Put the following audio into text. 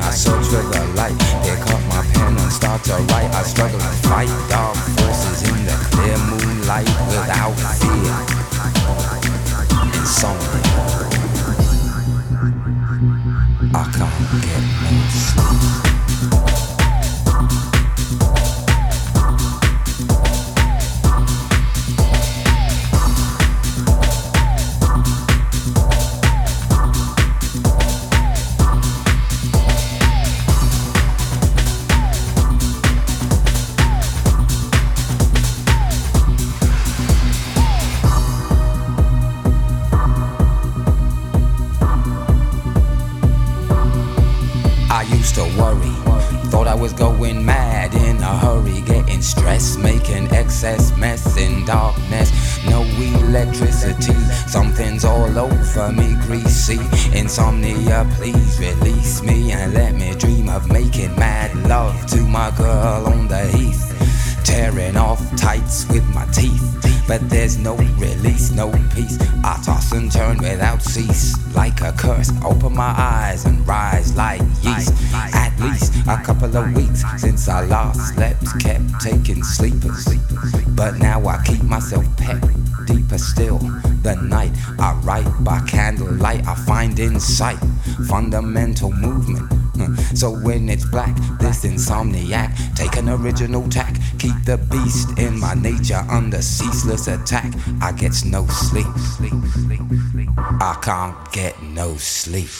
I search for the light. Pick up my pen and start to write. I struggle to fight dark forces in the clear moonlight without fear. Insomnia. I can't get no sleep. Insomnia, please release me and let me dream of making mad love to my girl on the heath. Tearing off tights with my teeth, but there's no release, no peace. I toss and turn without cease, like a curse. Open my eyes and rise like couple of weeks since I last slept, kept taking sleepers. But now I keep myself pet deeper still the night. I write by candlelight, I find insight, fundamental movement. So when it's black, this insomniac, take an original tack, keep the beast in my nature under ceaseless attack. I get no sleep. I can't get no sleep.